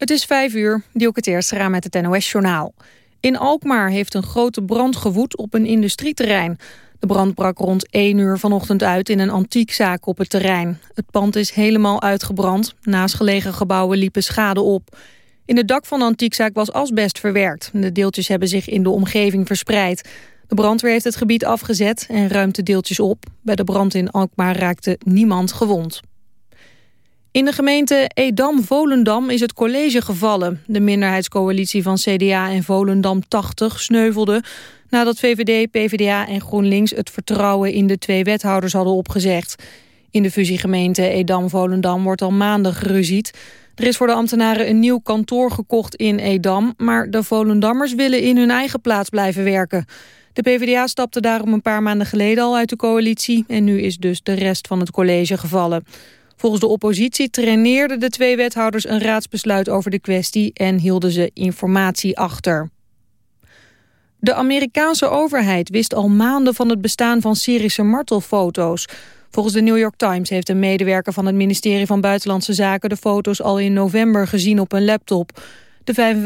Het is vijf uur, die ook het eerste raam met het NOS-journaal. In Alkmaar heeft een grote brand gewoed op een industrieterrein. De brand brak rond 1 uur vanochtend uit in een antiekzaak op het terrein. Het pand is helemaal uitgebrand. Naast gelegen gebouwen liepen schade op. In het dak van de antiekzaak was asbest verwerkt. De deeltjes hebben zich in de omgeving verspreid. De brandweer heeft het gebied afgezet en ruimt de deeltjes op. Bij de brand in Alkmaar raakte niemand gewond. In de gemeente Edam-Volendam is het college gevallen. De minderheidscoalitie van CDA en Volendam 80 sneuvelde... nadat VVD, PvdA en GroenLinks het vertrouwen in de twee wethouders hadden opgezegd. In de fusiegemeente Edam-Volendam wordt al maanden geruzied. Er is voor de ambtenaren een nieuw kantoor gekocht in Edam... maar de Volendammers willen in hun eigen plaats blijven werken. De PvdA stapte daarom een paar maanden geleden al uit de coalitie... en nu is dus de rest van het college gevallen. Volgens de oppositie traineerden de twee wethouders een raadsbesluit over de kwestie en hielden ze informatie achter. De Amerikaanse overheid wist al maanden van het bestaan van Syrische martelfoto's. Volgens de New York Times heeft een medewerker van het ministerie van Buitenlandse Zaken de foto's al in november gezien op een laptop. De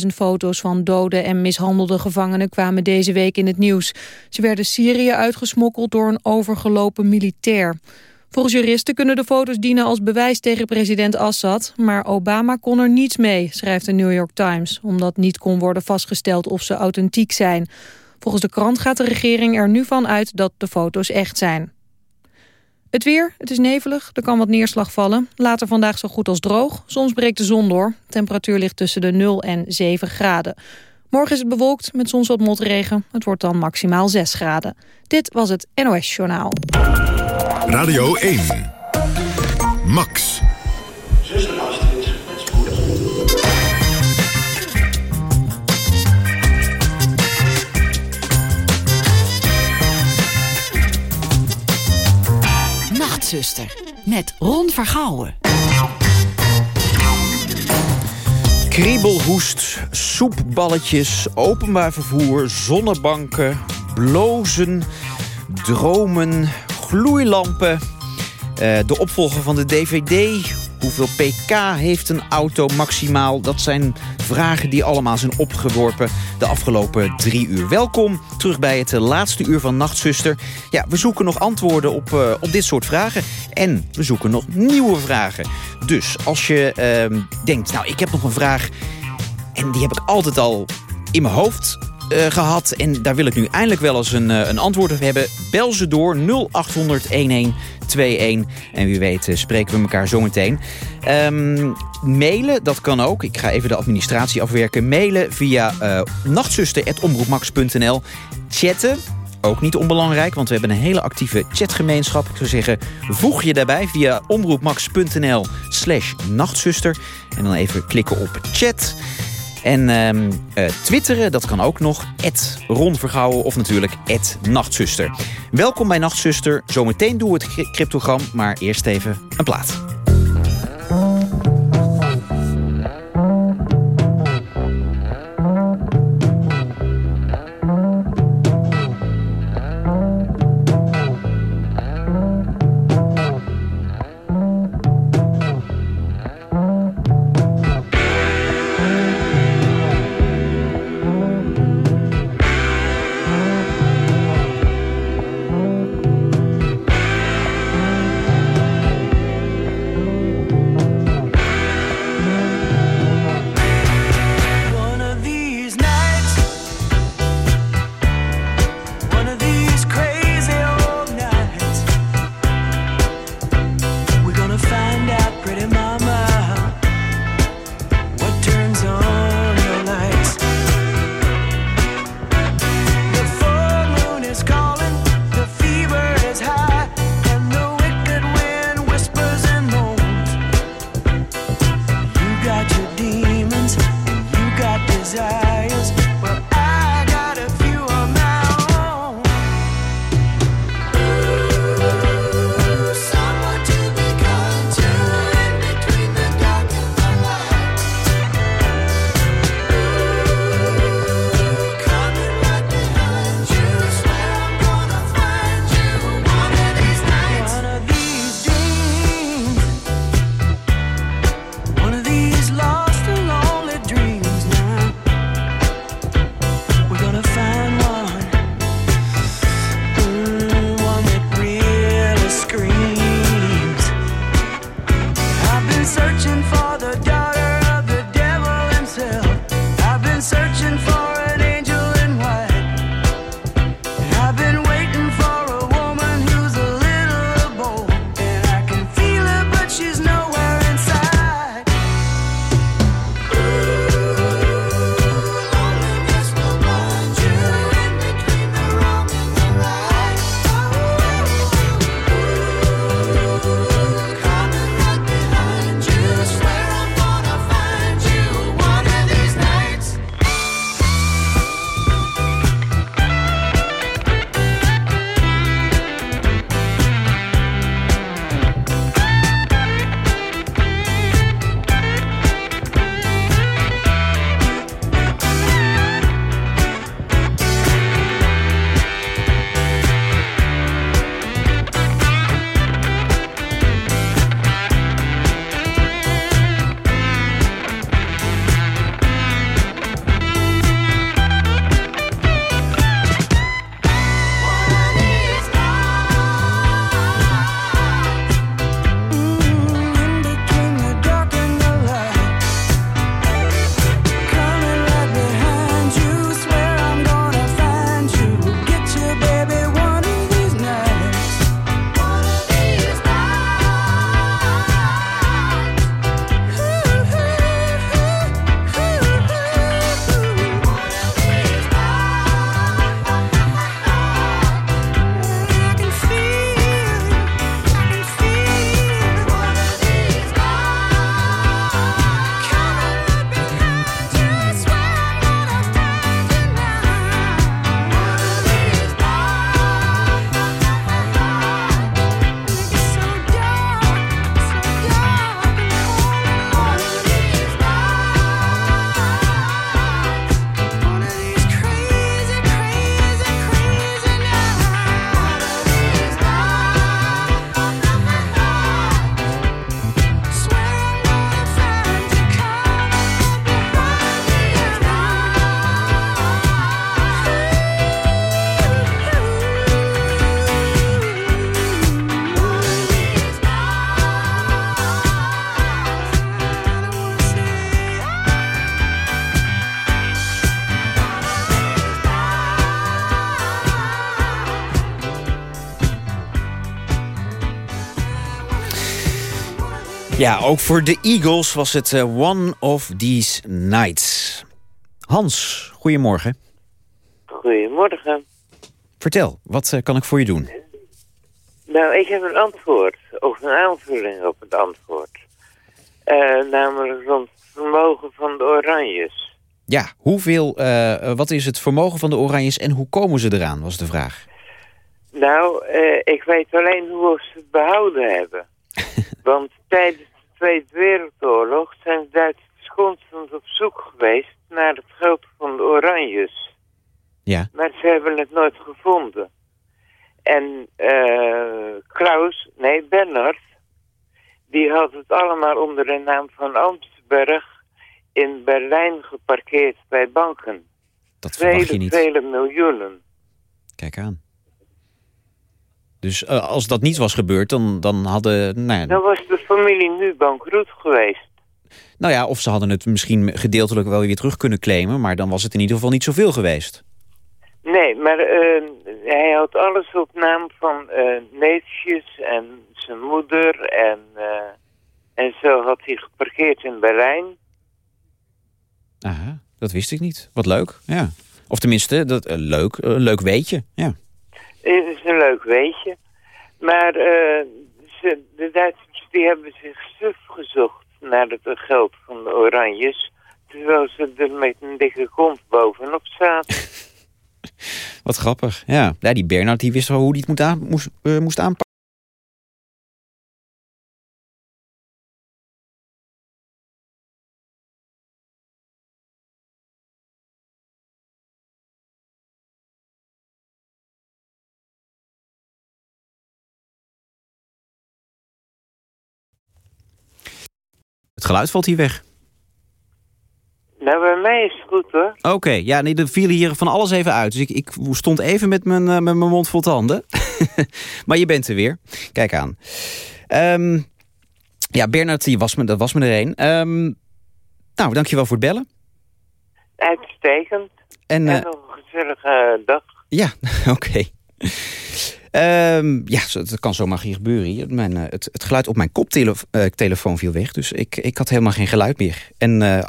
55.000 foto's van dode en mishandelde gevangenen kwamen deze week in het nieuws. Ze werden Syrië uitgesmokkeld door een overgelopen militair. Volgens juristen kunnen de foto's dienen als bewijs tegen president Assad... maar Obama kon er niets mee, schrijft de New York Times... omdat niet kon worden vastgesteld of ze authentiek zijn. Volgens de krant gaat de regering er nu van uit dat de foto's echt zijn. Het weer, het is nevelig, er kan wat neerslag vallen. Later vandaag zo goed als droog, soms breekt de zon door. Temperatuur ligt tussen de 0 en 7 graden. Morgen is het bewolkt met soms wat motregen. Het wordt dan maximaal 6 graden. Dit was het NOS Journaal. Radio 1. Max. Zuster Astrid, met spoed. Nachtzuster, met Ron Vergouwen. Kriebelhoest, soepballetjes, openbaar vervoer, zonnebanken, blozen, dromen, gloeilampen. Uh, de opvolger van de DVD. Hoeveel pk heeft een auto maximaal? Dat zijn vragen die allemaal zijn opgeworpen de afgelopen drie uur. Welkom terug bij het laatste uur van Nachtzuster. Ja, we zoeken nog antwoorden op, uh, op dit soort vragen. En we zoeken nog nieuwe vragen. Dus als je uh, denkt, nou ik heb nog een vraag... en die heb ik altijd al in mijn hoofd uh, gehad. En daar wil ik nu eindelijk wel eens een, uh, een antwoord op hebben. Bel ze door 0800 1121. En wie weet uh, spreken we elkaar zometeen. Um, mailen, dat kan ook. Ik ga even de administratie afwerken. Mailen via nachtzuster.omroepmax.nl. Chatten, ook niet onbelangrijk, want we hebben een hele actieve chatgemeenschap. Ik zou zeggen, voeg je daarbij via omroepmax.nl slash nachtzuster. En dan even klikken op chat. En uh, twitteren, dat kan ook nog. Ron Vergouwen of natuurlijk Nachtzuster. Welkom bij Nachtzuster. Zometeen doen we het cryptogram, maar eerst even een plaat. Ja, ook voor de Eagles was het uh, One of These Nights. Hans, goedemorgen. Goedemorgen. Vertel, wat uh, kan ik voor je doen? Nou, ik heb een antwoord, of een aanvulling op het antwoord. Uh, namelijk rond het vermogen van de Oranjes. Ja, hoeveel, wat is het vermogen van de Oranjes en hoe komen ze eraan, was de vraag. Nou, ik weet alleen hoe ze het behouden hebben. Want tijdens de Tweede Wereldoorlog zijn Duitsers constant op zoek geweest naar het geld van de Oranjes. Ja. Maar ze hebben het nooit gevonden. En uh, Klaus, nee, Bernard, die had het allemaal onder de naam van Amtsberg in Berlijn geparkeerd bij banken. Dat vele, je niet. Vele miljoenen. Kijk aan. Dus uh, als dat niet was gebeurd, dan, dan hadden... Nou ja, dan was de familie nu bankroet geweest. Nou ja, of ze hadden het misschien gedeeltelijk wel weer terug kunnen claimen... maar dan was het in ieder geval niet zoveel geweest. Nee, maar uh, hij had alles op naam van uh, neefjes en zijn moeder... En, en zo had hij geparkeerd in Berlijn. Aha, dat wist ik niet. Wat leuk, ja. Of tenminste, dat, leuk, leuk weetje, ja. Het is een leuk weetje. Maar uh, ze, de Duitsers die hebben zich suf gezocht naar het geld van de Oranjes. Terwijl ze er met een dikke kont bovenop zaten. Wat grappig. Ja, ja die Bernard die wist wel hoe hij het aan, moest, uh, moest aanpakken. Het geluid valt hier weg. Nou, bij mij is het goed hoor. Oké, okay, ja, nee, er viel hier van alles even uit. Dus ik, ik stond even met mijn, uh, met mijn mond vol tanden. maar je bent er weer. Kijk aan. Um, Ja, Bernard, die was me, dat was me er een. Ehm, nou, dankjewel voor het bellen. Uitstekend. En, En eh, nog een gezellige dag. ja, oké. Ehm, ja, het kan zomaar hier gebeuren hier. Mijn, eh, het, het geluid op mijn koptelefoon viel weg. Dus ik, ik had helemaal geen geluid meer. En eh,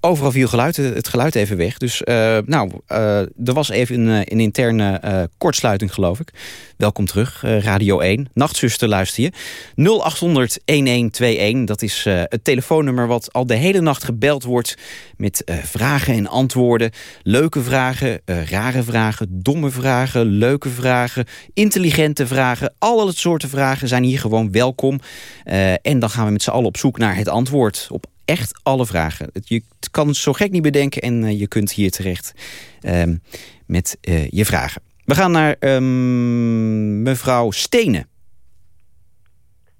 overal viel geluid, het geluid even weg. Dus eh, nou, eh, er was even een, eh, een interne eh, kortsluiting, geloof ik. Welkom terug, eh, Radio 1. Nachtzuster luister je. 0800-1121, dat is eh, het telefoonnummer wat al de hele nacht gebeld wordt... met eh, vragen en antwoorden. Leuke vragen, eh, rare vragen, domme vragen, leuke vragen... intelligente vragen, alle soorten vragen zijn hier gewoon welkom. Eh, en dan gaan we met z'n allen op zoek naar het antwoord op echt alle vragen. Het- Je kan het zo gek niet bedenken en eh, je kunt hier terecht ehm, met eh, je vragen. We gaan naar ehm, mevrouw Stenen.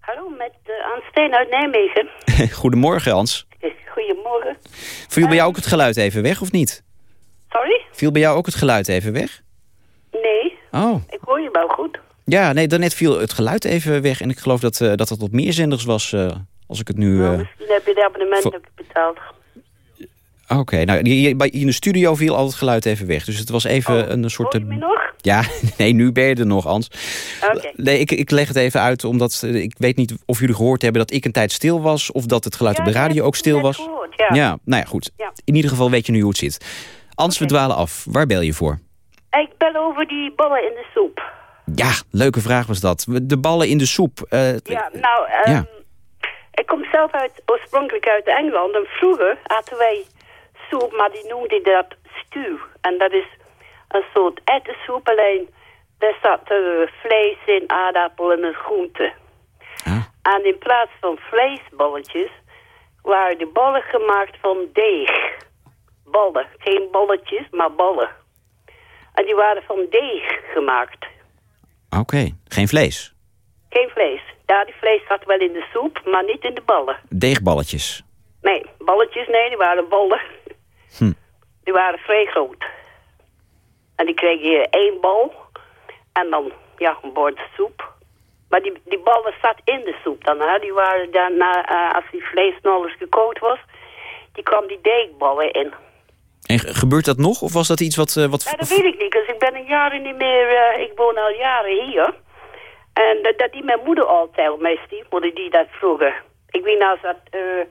Hallo, met uh, Steen uit Nijmegen. Goedemorgen, Hans. Goedemorgen. Viel bij jou ook het geluid even weg, of niet? Sorry? Viel bij jou ook het geluid even weg? Nee, Oh, ik hoor je wel goed. ja, nee, daarnet viel het geluid even weg. En ik geloof dat dat het op meer zenders was, als ik het nu... Nou, eh, misschien heb je de abonnement ook betaald. Oké, nou, hier- bij- in de studio viel al het geluid even weg. Dus het was even Oh, een soort... Hoor je nog? Ja, nee, nu ben je er nog, Hans. Oké. Nee, ik, ik leg het even uit, omdat eh, ik weet niet of jullie gehoord hebben dat ik een tijd stil was... of dat het geluid Ja, op de radio ook stil was. gehoord, ja. ja, nou ja, goed. Ja. In ieder geval weet je nu hoe het zit. Ans, we Oké. dwalen af. Waar bel je voor? Ik bel over die ballen in de soep. Ja, leuke vraag was dat. De ballen in de soep. eh, Ja, nou, ehm, Ja. Ik kom zelf uit, oorspronkelijk uit Engeland. En vroeger hadden wij soep, maar die noemden dat stew. En dat is een soort ettensoep, alleen daar zat vlees in, aardappel en een groente. Ah, En in plaats van vleesballetjes waren de ballen gemaakt van deeg. Ballen, geen balletjes, maar ballen. En die waren van deeg gemaakt. Oké, geen vlees. Geen vlees. Daar die vlees zat wel in de soep, maar niet in de ballen. Deegballetjes. Nee, balletjes, nee, die waren ballen. Hm. Die waren vrij groot. En die kreeg je één bal. En dan, ja, een bord soep. Maar die, die ballen zat in de soep dan. Hè. Die waren daarna, eh, als die vlees nog eens gekookt was... die kwam die deegballen in. En ge- gebeurt dat nog? Of was dat iets wat... eh, wat Ja, dat weet ik niet, dus ik ben een jaren niet meer... eh, ik woon al jaren hier. En dat, dat die mijn moeder altijd, mijn stiefmoeder, die dat vroeger... Ik weet nou als dat eh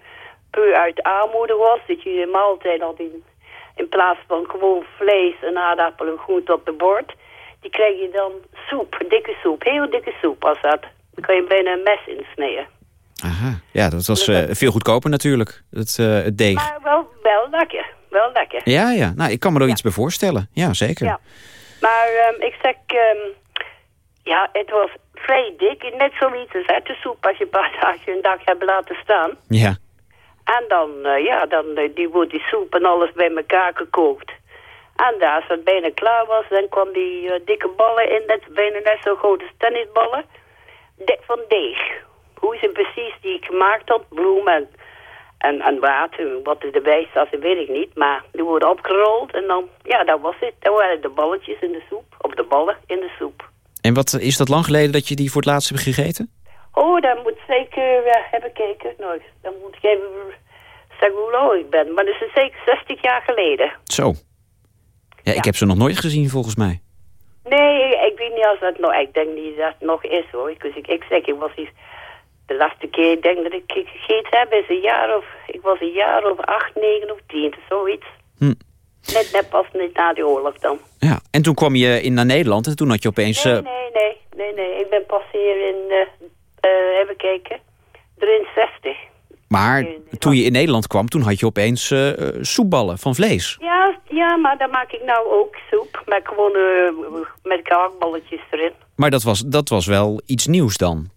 puur uit armoede was, dat je een maaltijd had in, in plaats van gewoon vlees en aardappel en groente op de bord. Die kreeg je dan soep, dikke soep, heel dikke soep was dat. Dan kan je bijna een mes insnijden. Aha, ja, dat was eh, veel goedkoper natuurlijk, het, eh, het deeg. Maar wel, wel lekker, wel lekker. Ja, ja, nou, ik kan me er Ja. iets bij voorstellen. Ja, zeker. Ja. Maar ehm, ik zeg, ehm, ja, het was vrij dik. Net zoiets als uit de soep als je een paar dagen een dag hebt laten staan. Ja. En dan, eh, ja, dan eh, die wordt die soep en alles bij elkaar gekookt. En daar, als het bijna klaar was, dan kwam die eh, dikke ballen in. Is bijna net zo groot als tennisballen. De- van deeg. Hoe ze precies die gemaakt had, bloem en, en, en water. Wat er erbij zat, dat weet ik niet. Maar die worden opgerold en dan, ja, dat was het. Dan waren de balletjes in de soep. Of de ballen in de soep. En wat is dat lang geleden dat je die voor het laatst hebt gegeten? Oh, dan moet zeker uh, hebben gekeken. Nou, dan moet ik even zeggen hoe oud ik ben. Maar dat is zeker 60 jaar geleden. Zo. Ja, ik Ja. heb ze nog nooit gezien volgens mij. Nee, ik weet niet als dat nog... Ik denk niet dat het nog is hoor. Dus ik, ik zeg, ik was iets... De laatste keer, ik denk dat ik gegeten heb, is een jaar of... Ik was een jaar of acht, negen of tien, zoiets. Hm. Net, net pas net na de oorlog dan. Ja. En toen kwam je in naar Nederland en toen had je opeens... Nee, eh, nee, nee, nee, nee. Ik ben pas hier in... eh eh, even kijken. 63. Maar toen je in Nederland kwam, toen had je opeens soepballen van vlees. Ja, ja, maar dan maak ik nou ook soep. Met gewoon met gehaktballetjes erin. Maar dat was, dat was wel iets nieuws dan.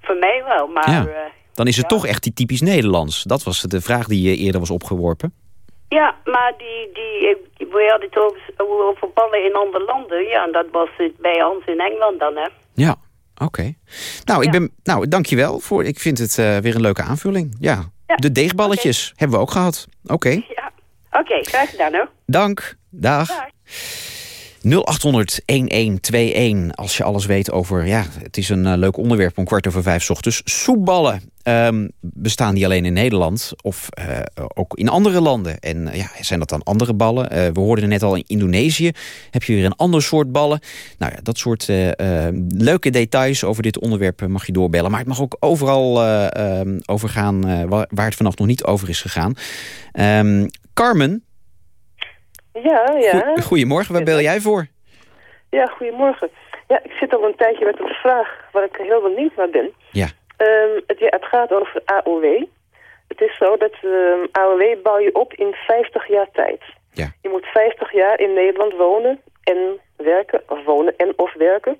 Voor mij wel, maar... Ja. Dan is het Ja. toch echt die typisch Nederlands. Dat was de vraag die je eerder was opgeworpen. Ja, maar die, die, we hadden het over, over ballen in andere landen. Ja, en dat was het bij ons in Engeland dan, hè. Ja, oké. Nou, ik Ja. ben, nou, dankjewel voor. Ik vind het eh, weer een leuke aanvulling. Ja, Ja, de deegballetjes hebben we ook gehad. Oké, Ja. Oké, graag gedaan, hoor. dank. Dag. Dag. 0800-1121 als je alles weet over... Ja, het is een eh, leuk onderwerp om kwart over vijf 's ochtends. Soepballen. Ehm, bestaan die alleen in Nederland of eh, ook in andere landen? En ja, zijn dat dan andere ballen? we hoorden net al in Indonesië. Heb je weer een ander soort ballen? Nou ja, dat soort leuke details over dit onderwerp mag je doorbellen. Maar het mag ook overal um, over gaan waar, waar, het vanaf nog niet over is gegaan. Um, Carmen? Ja, ja. Goedemorgen, waar bel jij voor? Ja, goedemorgen. Ja, ik zit al een tijdje met een vraag waar ik heel benieuwd naar ben. Ja. Um, het, gaat over AOW. Het is zo dat um, AOW bouw je op in 50 jaar tijd. Ja. Je moet 50 jaar in Nederland wonen en werken, of wonen en of werken.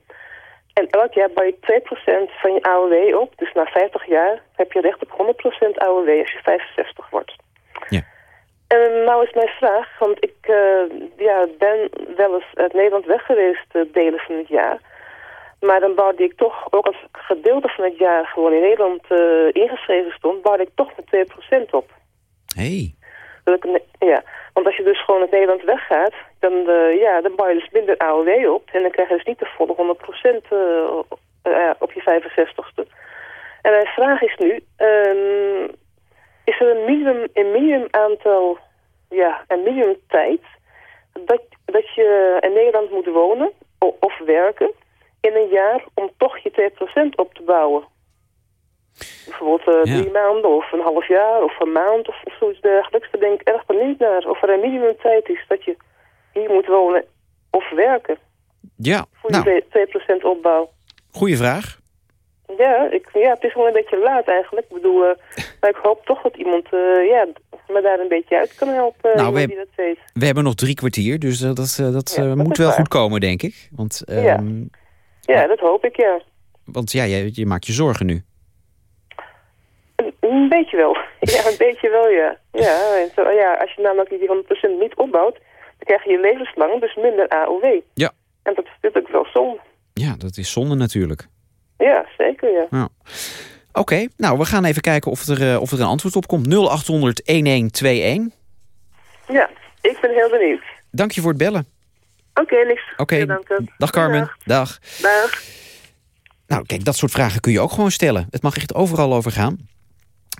En elk jaar bouw je 2% van je AOW op. Dus na 50 jaar heb je recht op 100% AOW als je 65 wordt. Ja. En nou is mijn vraag, want ik uh, ja, ben wel eens uit Nederland weg geweest uh, delen van het jaar. Maar dan bouwde ik toch, ook als gedeelte van het jaar gewoon in Nederland uh, ingeschreven stond, bouwde ik toch met 2% op. Hey. Ik, ja, want als je dus gewoon uit Nederland weggaat, dan, ja, dan bouw je dus minder AOW op. En dan krijg je dus niet de volle 100% op je 65ste. En mijn vraag is nu, ehm, is er een minimum, een minimum aantal, ja, een minimum tijd dat, dat je in Nederland moet wonen of, werken in een jaar om toch je 2% op te bouwen. Bijvoorbeeld uh, drie maanden of een half jaar of een maand of, of zoiets dergelijks. Daar denk ik erg benieuwd naar of er een minimum tijd is dat je hier moet wonen of werken. Ja, voor je 2% nou. opbouw. Goeie vraag. Ja, ik, ja, het is wel een beetje laat eigenlijk. Ik bedoel, uh, maar ik hoop toch dat iemand uh, ja, me daar een beetje uit kan helpen. Nou, we, dat weet. we hebben nog drie kwartier, dus dat, dat, ja, moet wel waar. goed komen, denk ik. Want, um, ja. dat hoop ik, ja. Want ja, je, je maakt je zorgen nu. Een, een beetje wel. ja, een beetje wel, ja. Ja, en zo, ja, als je namelijk die 100% niet opbouwt, dan krijg je je levenslang dus minder AOW. Ja. En dat is natuurlijk wel zonde. Ja, dat is zonde natuurlijk. Ja, zeker, ja. Oké, okay, nou, we gaan even kijken of er, uh, of er een antwoord op komt. 0800 1121. Ja, ik ben heel benieuwd. Dank je voor het bellen. Oké, okay, niks. Oké, okay. dag Carmen. Dag. Dag. Nou, kijk, dat soort vragen kun je ook gewoon stellen. Het mag echt overal over gaan.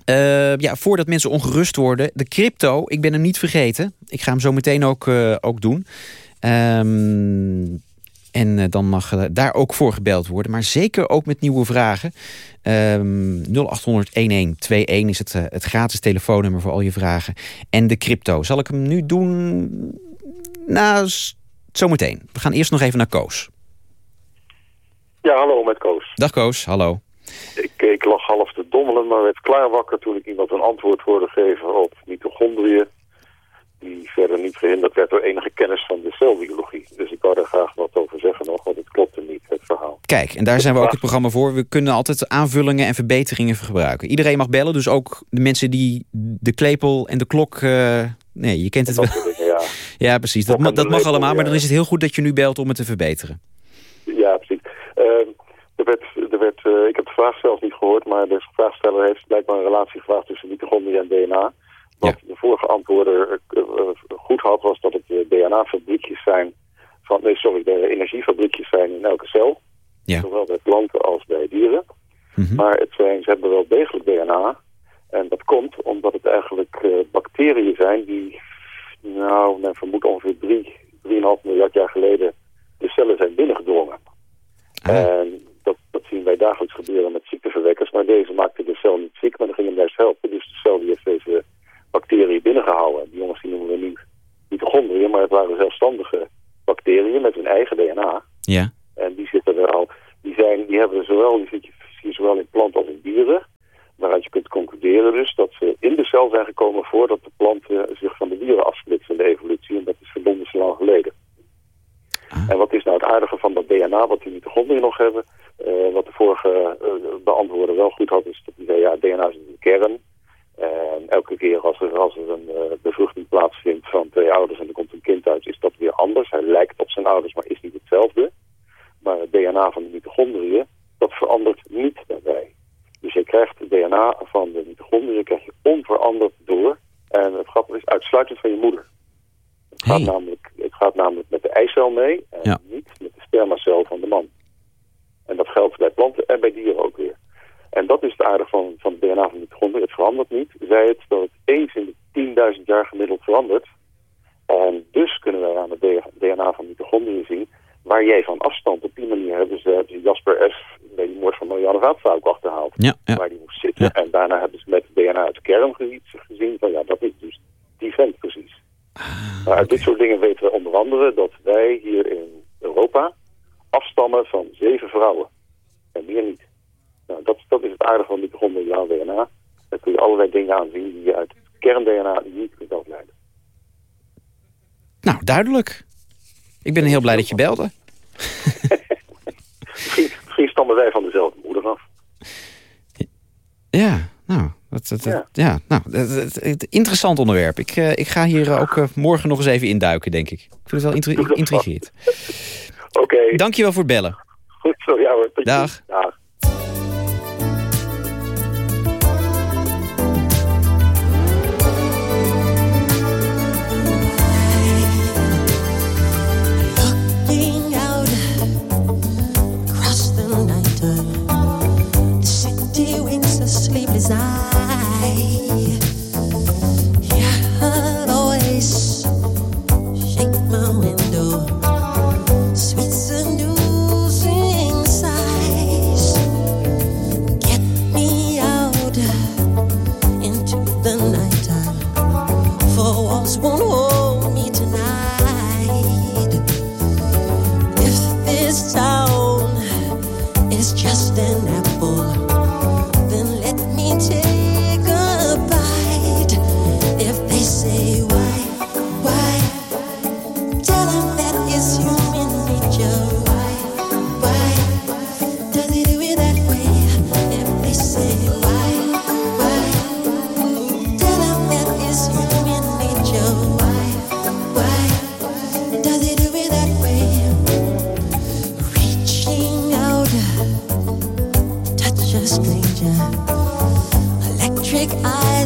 Uh, ja, voordat mensen ongerust worden, de crypto, ik ben hem niet vergeten. Ik ga hem zo meteen ook, uh, ook doen. Um, en uh, dan mag daar ook voor gebeld worden. Maar zeker ook met nieuwe vragen. Um, 0800 1121 is het, het gratis telefoonnummer voor al je vragen. En de crypto. Zal ik hem nu doen? Nou, zometeen. We gaan eerst nog even naar Koos. Ja, hallo met Koos. Dag Koos, hallo. Ik, ik lag half te dommelen, maar werd klaar wakker toen ik iemand een antwoord hoorde geven op mitochondriën die verder niet gehinderd werd door enige kennis van de celbiologie. Dus ik wou daar graag wat over zeggen nog, want het klopte niet, het verhaal. Kijk, en daar zijn we ook het programma voor. We kunnen altijd aanvullingen en verbeteringen gebruiken. Iedereen mag bellen, dus ook de mensen die de klepel en de klok... Uh, nee, je kent het wel. Ja. precies. Dat, ma dat mag allemaal, maar dan is het heel goed dat je nu belt om het te verbeteren. Ja, precies. Uh, er werd, er werd, uh, ik heb de vraag zelf niet gehoord, maar de vraagsteller heeft blijkbaar een relatie gevraagd tussen mitochondriën en DNA. Wat ja. de vorige antwoorden uh, goed had, was dat het DNA-fabriekjes zijn. Van, nee, sorry, de energiefabriekjes zijn in elke cel. Ja. Zowel bij planten als bij dieren. Mm -hmm. Maar het zijn, ze hebben wel degelijk DNA. En dat komt omdat het eigenlijk bacteriën zijn die, nou, men vermoedt ongeveer 3, 3,5 miljard jaar geleden de cellen zijn binnengedrongen. Ah. En dat, dat zien wij dagelijks gebeuren met ziekteverwekkers. Maar deze maakte de cel niet ziek, maar dan ging hem juist helpen. Dus de cel die heeft deze bacteriën binnengehouden. Die jongens die noemen we nu mitochondriën, maar het waren zelfstandige bacteriën met hun eigen DNA. Ja. En die zitten er al, die, zijn, die hebben zowel, die zie je zowel in planten als in dieren. Waaruit je kunt concluderen dus dat ze in de cel zijn gekomen voordat de planten zich van de dieren afsplitsen in de evolutie. En dat is verbonden zo lang geleden. Ah. En wat is nou het aardige van dat DNA wat die mitochondriën nog hebben? Uh, wat de vorige uh, beantwoorder wel goed had, is dat die zei, ja, DNA is een kern. En elke keer als er, als er een uh, bevruchting plaatsvindt van twee ouders en er komt een kind uit, is dat weer anders. Hij lijkt op zijn ouders, maar is niet hetzelfde. Maar het DNA van de mitochondriën, dat verandert niet daarbij. Dus je krijgt het DNA van de mitochondriën krijg je onveranderd door. En het grappige is uitsluitend van je moeder. Het gaat, namelijk, het gaat namelijk met de eicel mee en Ja. niet met de spermacel van de man. En dat geldt bij planten en bij dieren ook weer. En dat is het aardige van, van het DNA verandert niet. Zij het dat het eens in de 10.000 jaar gemiddeld verandert. En dus kunnen wij aan het DNA van mitochondriën zien waar jij van afstand op die manier hebben ze, hebben Jasper F. bij die moord van Marianne ook achterhaald. Ja, ja. Waar die moest zitten. En daarna hebben ze met DNA uit de kern gezien, van ja, dat is dus die vent precies. maar uit dit soort dingen weten we onder andere dat wij hier in Europa afstammen van zeven vrouwen. En meer niet. Nou, dat, dat is het aardige van mitochondriaal DNA. Daar kun je allerlei dingen aan zien die je uit kern-DNA niet kunt afleiden. Nou, duidelijk. Ik ben heel blij dat je belde. misschien, misschien stammen wij van dezelfde moeder af. Ja, nou, dat, dat, dat- ja. nou, het- interessant onderwerp. Ik, eh, ik ga hier ook eh, morgen nog eens even induiken, denk ik. Ik vind het wel intri intrigeerd. Oké, Dankjewel voor het bellen. goed zo. Ja hoor, Dag. Dag. side.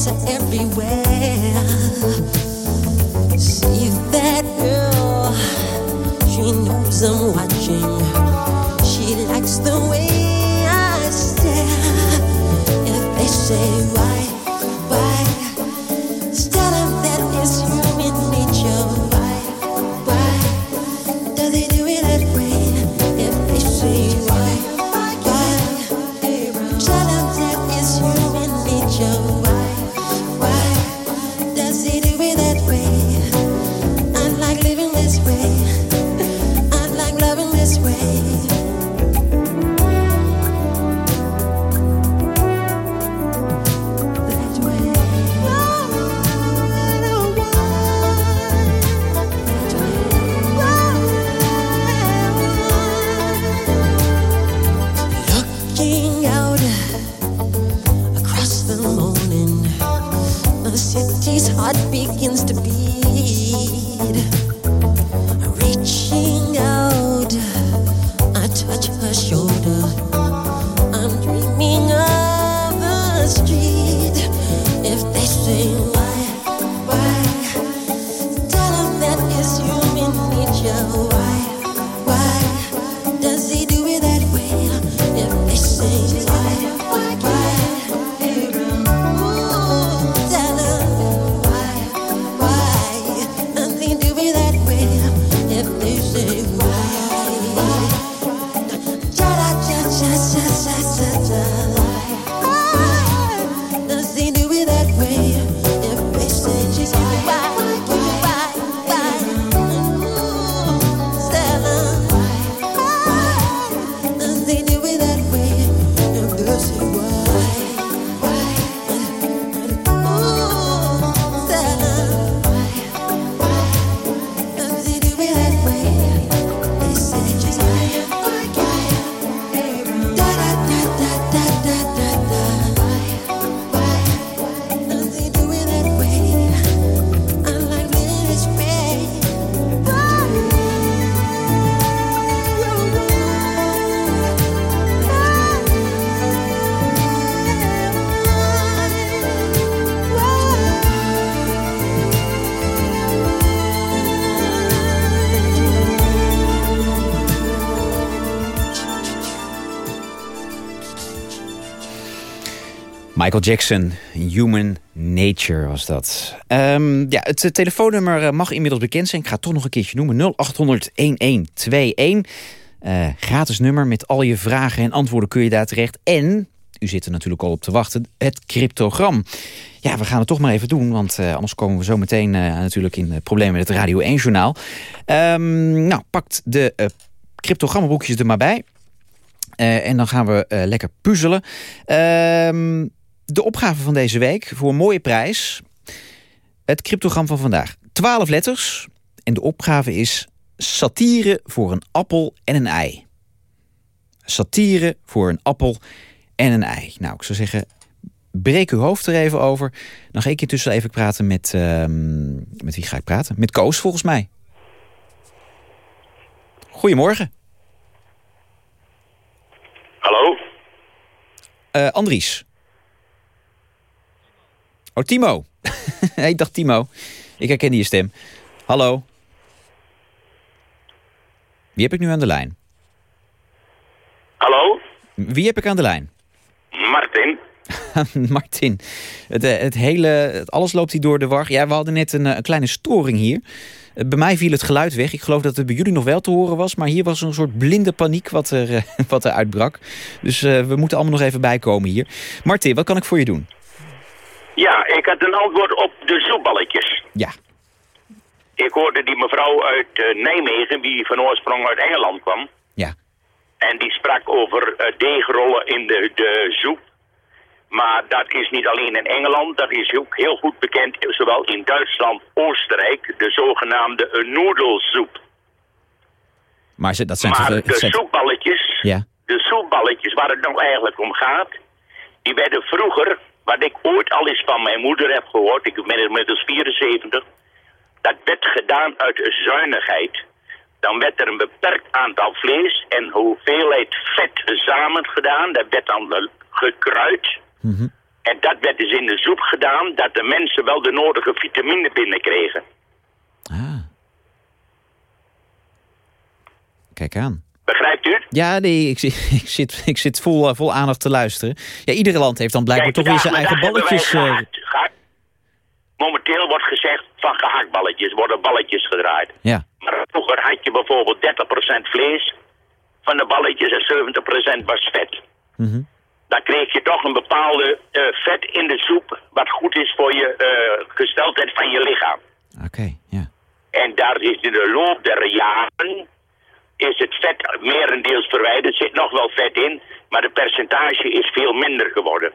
Everywhere. See that girl, she knows I'm watching. She likes the way I stare. If they say why, Michael Jackson, Human Nature was dat. Ehm, ja, het eh, telefoonnummer eh, mag inmiddels bekend zijn. Ik ga het toch nog een keertje noemen. 0800-1121. Eh, gratis nummer met al je vragen en antwoorden kun je daar terecht. En, u zit er natuurlijk al op te wachten, het cryptogram. Ja, we gaan het toch maar even doen, want anders komen we zo meteen natuurlijk in problemen met het Radio 1-journaal. Ehm, nou, pakt de uh, cryptogramboekjes er maar bij. En dan gaan we lekker puzzelen. Ehm, de opgave van deze week voor een mooie prijs. Het cryptogram van vandaag. 12 letters. En de opgave is satire voor een appel en een ei. Satire voor een appel en een ei. Nou, ik zou zeggen, breek uw hoofd er even over. Dan ga ik intussen even praten met... Uh, met wie ga ik praten? Met Koos, volgens mij. Goedemorgen. Hallo? Uh, Andries. Oh, Timo. ik dacht Timo. Ik herkende je stem. Hallo. Wie heb ik nu aan de lijn? Hallo? Wie heb ik aan de lijn? Martin. Martin, het, eh, het hele, het, alles loopt hier door de war. Ja, we hadden net een, een kleine storing hier. Uh, bij mij viel het geluid weg. Ik geloof dat het bij jullie nog wel te horen was. Maar hier was een soort blinde paniek wat er, wat er uitbrak. Dus we moeten allemaal nog even bijkomen hier. Martin, wat kan ik voor je doen? Ja, ik had een antwoord op de zoepballetjes. Ja. Ik hoorde die mevrouw uit Nijmegen, die van oorsprong uit Engeland kwam. Ja. En die sprak over deegrollen in de, de soep. Maar dat is niet alleen in Engeland, dat is ook heel goed bekend, zowel in Duitsland, Oostenrijk, de zogenaamde noedelsoep. Maar ze, dat zijn maar toch, de zijn... soepballetjes, ja. de soepballetjes waar het nog eigenlijk om gaat, die werden vroeger, wat ik ooit al eens van mijn moeder heb gehoord, ik ben inmiddels 74, dat werd gedaan uit zuinigheid. Dan werd er een beperkt aantal vlees en hoeveelheid vet samen gedaan, dat werd dan gekruid. Mm -hmm. En dat werd dus in de soep gedaan, dat de mensen wel de nodige vitamine binnenkregen. Ah. Kijk aan. Begrijpt u het? Ja, nee, ik, ik zit, ik zit vol, vol aandacht te luisteren. Ja, iedere land heeft dan blijkbaar Kijk, toch weer zijn eigen balletjes. eh. Momenteel wordt gezegd van gehaktballetjes, worden balletjes gedraaid. ja. Maar vroeger had je bijvoorbeeld 30% vlees van de balletjes en 70% was vet. Mhm. Dan kreeg je toch een bepaalde eh, vet in de soep, wat goed is voor je eh, gesteldheid van je lichaam. Oké, ja. En daar is in de loop der jaren is het vet merendeels verwijderd. Er zit nog wel vet in, maar de percentage is veel minder geworden.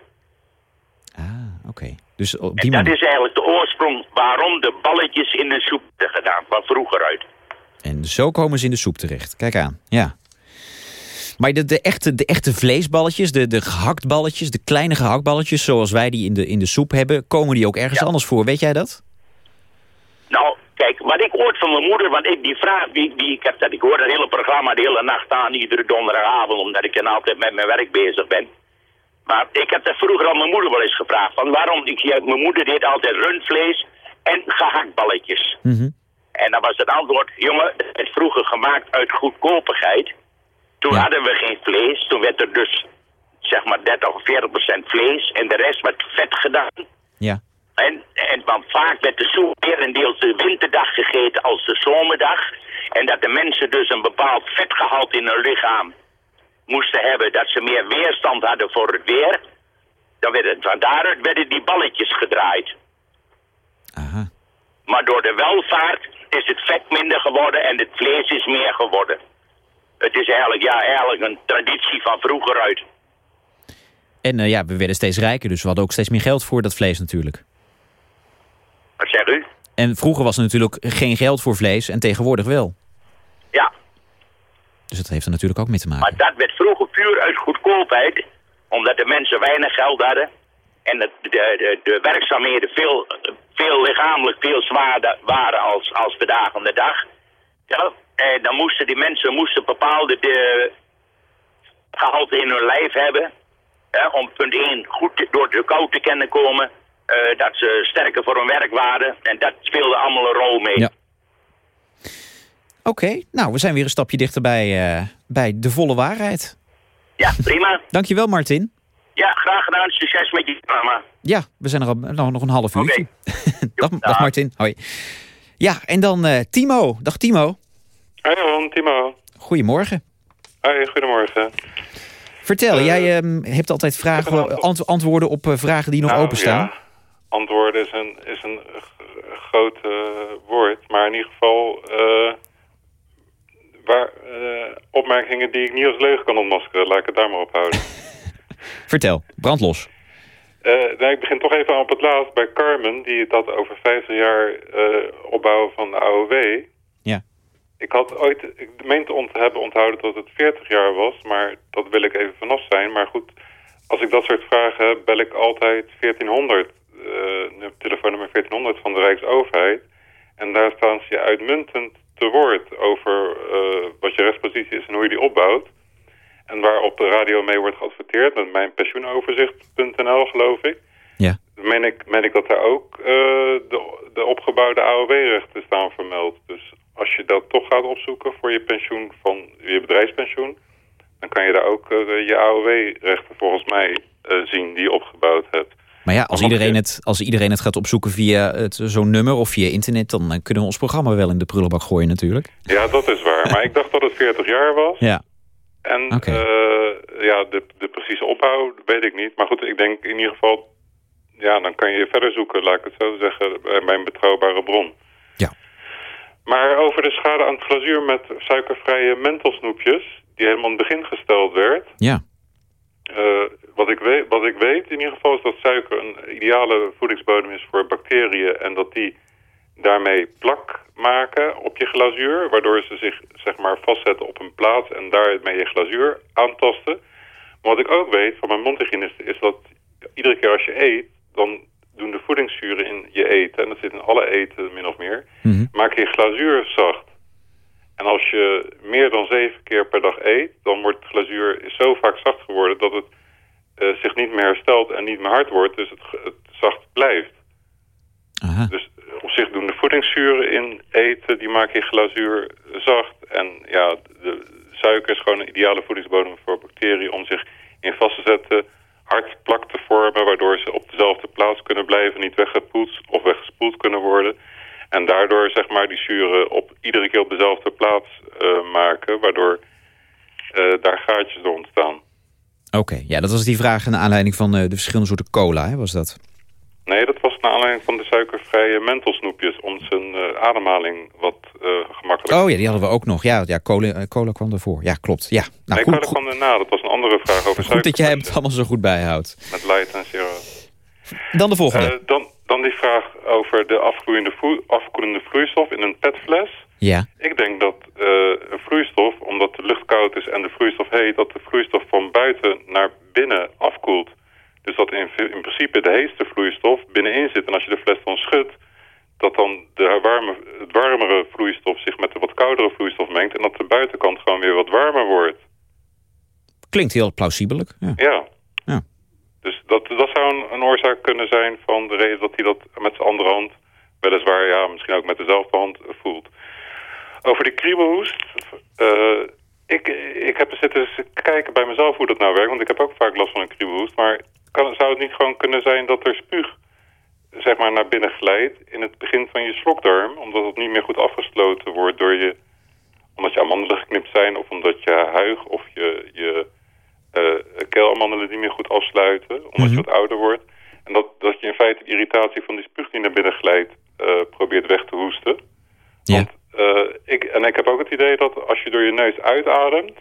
Ah, oké. Dus op En dat is eigenlijk de oorsprong waarom de balletjes in de soep werden gedaan, van vroeger uit. En zo komen ze in de soep terecht. Kijk aan, ja. Maar de, de, echte, de echte vleesballetjes, de, de gehaktballetjes, de kleine gehaktballetjes... zoals wij die in de, in de soep hebben, komen die ook ergens Ja. anders voor? Weet jij dat? Kijk, wat ik hoort van mijn moeder, want ik die vraag, die, die ik heb dat, ik hoor dat hele programma de hele nacht aan, iedere donderdagavond, omdat ik dan altijd met mijn werk bezig ben. Maar ik heb dat vroeger al mijn moeder wel eens gevraagd, van waarom, ik, ja, mijn moeder deed altijd rundvlees en gehaktballetjes. Mhm. En dan was het antwoord, jongen, het vroeger gemaakt uit goedkopigheid. Toen Ja. hadden we geen vlees, toen werd er dus, zeg maar 30 of 40 procent vlees en de rest werd vet gedaan. Ja. En, en want vaak werd de soep merendeels de winterdag gegeten als de zomerdag. En dat de mensen dus een bepaald vetgehalte in hun lichaam moesten hebben. Dat ze meer weerstand hadden voor het weer. Dan werd het, van daaruit werden die balletjes gedraaid. Aha. Maar door de welvaart is het vet minder geworden en het vlees is meer geworden. Het is eigenlijk, ja, eigenlijk een traditie van vroeger uit. En eh, ja, we werden steeds rijker, dus we hadden ook steeds meer geld voor dat vlees natuurlijk. Wat zegt u? En vroeger was er natuurlijk geen geld voor vlees en tegenwoordig wel. Ja, Dus dat heeft er natuurlijk ook mee te Maar maken. dat werd vroeger puur uit goedkoopheid, omdat de mensen weinig geld hadden. En de, de, de werkzaamheden veel, veel lichamelijk veel zwaarder waren als, als de dag om de dag. Ja, en dan moesten die mensen moesten bepaalde de, gehalte in hun lijf hebben. hè, om punt 1 goed door de kou te kunnen komen. Eh, dat ze sterker voor hun werk waren. En dat speelde allemaal een rol mee. Ja. Oké, nou, we zijn weer een stapje dichter bij, eh, bij de volle waarheid. ja prima. Dankjewel, Martin. Ja, graag gedaan. Succes met je programma. Ja, we zijn er al nog, nog een half Oké. uurtje. dag, dag dag. Martin, hoi. Ja, en dan eh, Timo. Dag Timo. Hoi Ron, Timo. Goedemorgen. Hoi, goedemorgen. Vertel, jij ehm, hebt altijd vragen, ant- antwoorden op eh, vragen die nog Nou, openstaan. ja, antwoorden is een, is een groot eh, woord, maar in ieder geval eh, waar, eh, opmerkingen die ik niet als leugen kan ontmaskeren. Laat ik het daar maar op houden. Vertel, brand los. Nou, ik begin toch even aan op het laatst bij Carmen, die het had over 50 jaar opbouwen van de AOW. Ja. Ik had ooit, ik meen te ont hebben onthouden dat het 40 jaar was, maar dat wil ik even vanaf zijn. Maar goed, als ik dat soort vragen heb, bel ik altijd 1400, eh, telefoonnummer 1400 van de Rijksoverheid. En daar staan ze je uitmuntend te woord over eh, wat je rechtspositie is en hoe je die opbouwt. En waar op de radio mee wordt geadverteerd met mijn pensioenoverzicht.nl, geloof ik. Ja. Meen ik, meen ik dat daar ook eh, de, de opgebouwde AOW-rechten staan vermeld. Dus als je dat toch gaat opzoeken voor je pensioen van je bedrijfspensioen... dan kan je daar ook je AOW-rechten volgens mij zien die je opgebouwd hebt. Maar ja, als iedereen, het, als iedereen het gaat opzoeken via het- zo'n nummer of via internet... dan eh, kunnen we ons programma wel in de prullenbak gooien natuurlijk. Ja, dat is waar. maar ik dacht dat het 40 jaar was. Ja, En eh, ja, de, de precieze opbouw weet ik niet. Maar goed, ik denk in ieder geval... Ja, dan kan je verder zoeken, laat ik het zo zeggen, bij mijn betrouwbare bron. Ja. Maar over de schade aan het glazuur met suikervrije mentelsnoepjes... die helemaal in het begin gesteld werd... ja. Wat, ik weet, wat ik weet in ieder geval is dat suiker een ideale voedingsbodem is voor bacteriën... en dat die daarmee plak maken op je glazuur... waardoor ze zich zeg maar vastzetten op een plaats en daarmee je glazuur aantasten. Maar wat ik ook weet van mijn mondhygiënist is dat iedere keer als je eet... dan doen de voedingszuren in je eten, en dat zit in alle eten min of meer... Mhm. maak je glazuur zacht. En als je meer dan zeven keer per dag eet, dan wordt het glazuur zo vaak zacht geworden dat het eh, zich niet meer herstelt en niet meer hard wordt, dus het, zacht blijft. Aha. Dus eh, op zich doen de voedingszuren in eten, die maken je glazuur zacht. En ja, de suiker is gewoon een ideale voedingsbodem voor bacteriën om zich in vast te zetten, hard plak te vormen, waardoor ze op dezelfde plaats kunnen blijven, niet weggepoetst of weggespoeld kunnen worden. En daardoor zeg maar die zuren op iedere keer op dezelfde plaats eh, maken, waardoor daar gaatjes door ontstaan. Oké, ja, dat was die vraag naar aanleiding van eh, de verschillende soorten cola, hè, was dat? Nee, dat was naar aanleiding van de suikervrije mentelsnoepjes om zijn eh, ademhaling wat eh gemakkelijker Oh ja, die hadden we ook nog. Ja, ja cola, cola kwam ervoor. Ja, klopt. Ja, nou, nee, cola kwam daarna. Dat was een andere vraag over goed dat jij suiker het allemaal zo goed bijhoudt. met light en zero. Dan de volgende. Dan, dan die vraag over de afkoelende, vloe- afkoelende vloeistof in een petfles. Ja, Ik denk dat eh, een vloeistof, omdat de lucht koud is en de vloeistof heet, dat de vloeistof van buiten naar binnen afkoelt. Dus dat in, in principe de heetste vloeistof binnenin zit. En als je de fles dan schudt, dat dan de warme, het warmere vloeistof zich met de wat koudere vloeistof mengt. En dat de buitenkant gewoon weer wat warmer wordt. klinkt heel plausibelijk. Ja. Ja. Ja. Dus dat, dat zou een, een oorzaak kunnen zijn van de reden dat hij dat met zijn andere hand, weliswaar ja, misschien ook met dezelfde hand, voelt. Over die kriebelhoest. eh, ik, ik heb zitten kijken bij mezelf hoe dat nou werkt, want ik heb ook vaak last van een kriebelhoest. Maar kan, zou het niet gewoon kunnen zijn dat er spuug zeg maar, naar binnen glijdt in het begin van je slokdarm, omdat het niet meer goed afgesloten wordt door je, omdat je amandelen geknipt zijn of omdat je huig of je, je eh keelamandelen niet meer goed afsluiten, omdat je wat ouder wordt. En dat, dat je in feite de irritatie van die spuug die naar binnen glijdt eh, probeert weg te hoesten. Ja. Want, ik, en ik heb ook het idee dat als je door je neus uitademt,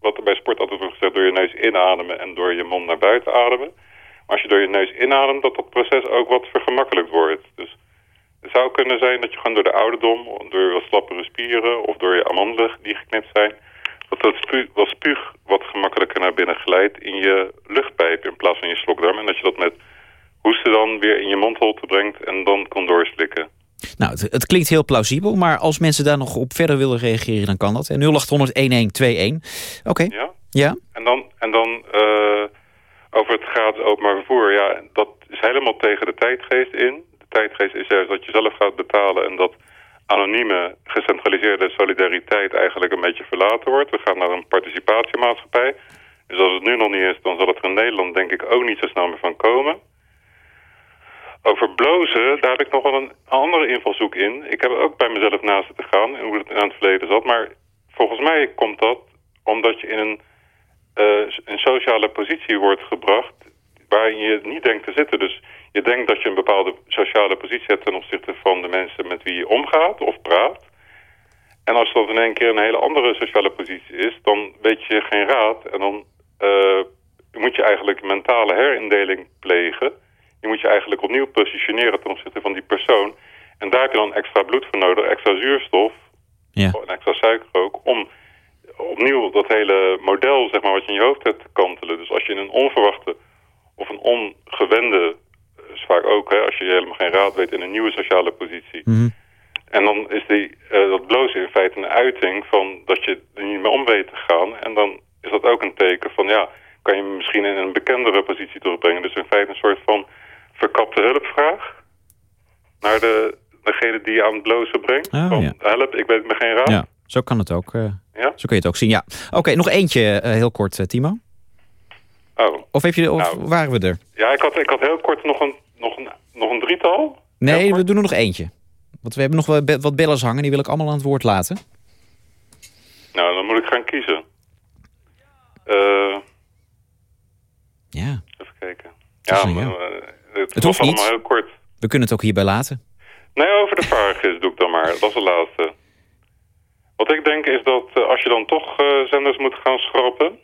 wat er bij sport altijd wordt gezegd, door je neus inademen en door je mond naar buiten ademen. Maar als je door je neus inademt, dat dat proces ook wat vergemakkelijkt wordt. Dus het zou kunnen zijn dat je gewoon door de ouderdom, door wat slappere spieren of door je amandelen die geknipt zijn, dat dat spuug, wat spuug wat gemakkelijker naar binnen glijdt in je luchtpijp in plaats van je slokdarm. En dat je dat met hoesten dan weer in je mondholte brengt en dan kan doorslikken. Nou, het, het klinkt heel plausibel, maar als mensen daar nog op verder willen reageren, dan kan dat. En 0800-1121. Oké, Ja? ja. En dan, en dan eh, over het gratis openbaar vervoer. Ja, dat is helemaal tegen de tijdgeest in. De tijdgeest is juist dat je zelf gaat betalen en dat anonieme, gecentraliseerde solidariteit eigenlijk een beetje verlaten wordt. We gaan naar een participatiemaatschappij. Dus als het nu nog niet is, dan zal het er in Nederland denk ik ook niet zo snel meer van komen. Over blozen, daar heb ik nog wel een andere invalshoek in. Ik heb ook bij mezelf naast te gaan, hoe het in het verleden zat. Maar volgens mij komt dat omdat je in een, uh, een sociale positie wordt gebracht... waarin je niet denkt te zitten. Dus je denkt dat je een bepaalde sociale positie hebt ten opzichte van de mensen met wie je omgaat of praat. En als dat in één keer een hele andere sociale positie is, dan weet je geen raad. En dan uh, moet je eigenlijk mentale herindeling plegen. Je moet je eigenlijk opnieuw positioneren ten opzichte van die persoon. En daar heb je dan extra bloed voor nodig, extra zuurstof ja. en extra suiker ook, om opnieuw dat hele model zeg maar, wat je in je hoofd hebt te kantelen. Dus als je in een onverwachte of een ongewende is vaak ook, hè, als je helemaal geen raad weet in een nieuwe sociale positie. Mhm. En dan is die, uh, dat blozen in feite een uiting van dat je er niet meer om weet te gaan. En dan is dat ook een teken van, ja, kan je misschien in een bekendere positie terugbrengen. Dus in feite een soort van verkapte hulpvraag naar de, degene die je aan het blozen brengt. Oh, van, ja. help, ik weet me geen raad. Ja, zo kan het ook. eh, Ja? Zo kun je het ook zien, ja. Oké, nog eentje eh, heel kort, eh, Timo. Oh. Of, heb je, of Nou. waren we er? Ja, ik had, ik had heel kort nog een, nog een, nog een drietal. Nee, we doen er nog eentje. Want we hebben nog wel be- wat bellers hangen, die wil ik allemaal aan het woord laten. Nou, dan moet ik gaan kiezen. Eh, Ja, even kijken. Ja, maar, het, Het was hoeft niet. allemaal heel kort. we kunnen het ook hierbij laten. Nee, over de vaardigheid doe ik dan maar. Dat is de laatste. Wat ik denk is dat eh, als je dan toch eh, zenders moet gaan schrappen...